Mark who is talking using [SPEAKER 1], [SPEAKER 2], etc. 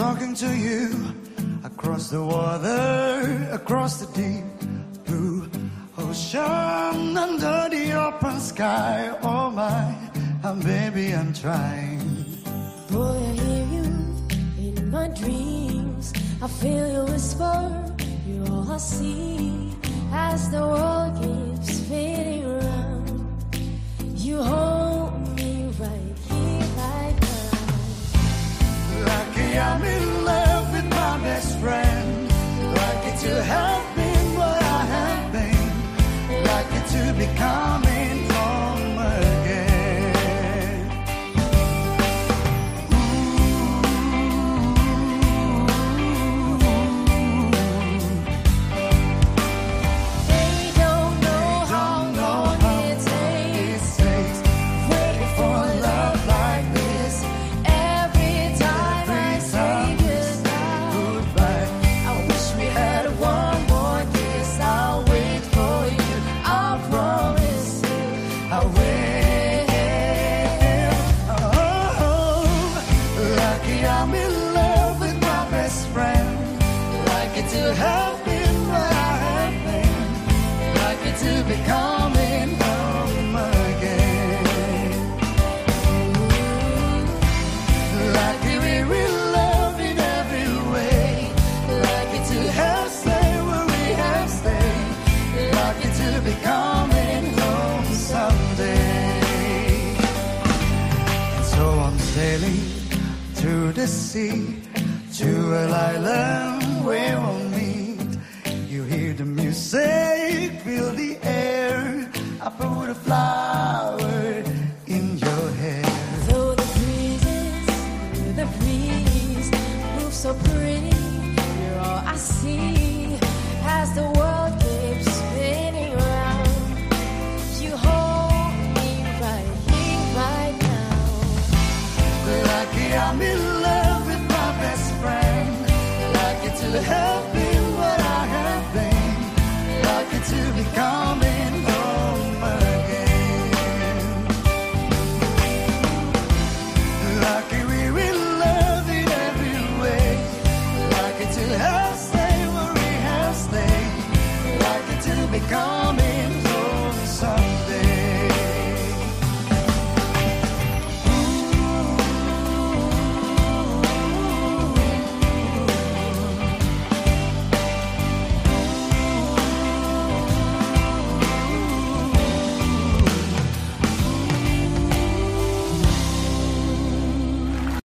[SPEAKER 1] talking to you across the water, across the deep blue ocean, under the open sky. Oh my, uh, and baby, I'm trying.
[SPEAKER 2] Boy, I hear you in my dreams. I feel you whisper, you're all I see as the world keeps fading around. You hold.
[SPEAKER 1] becoming. sailing through the sea to an island where we'll meet. You hear the music. I'm in
[SPEAKER 2] love with my best friend. Like
[SPEAKER 1] it till hell.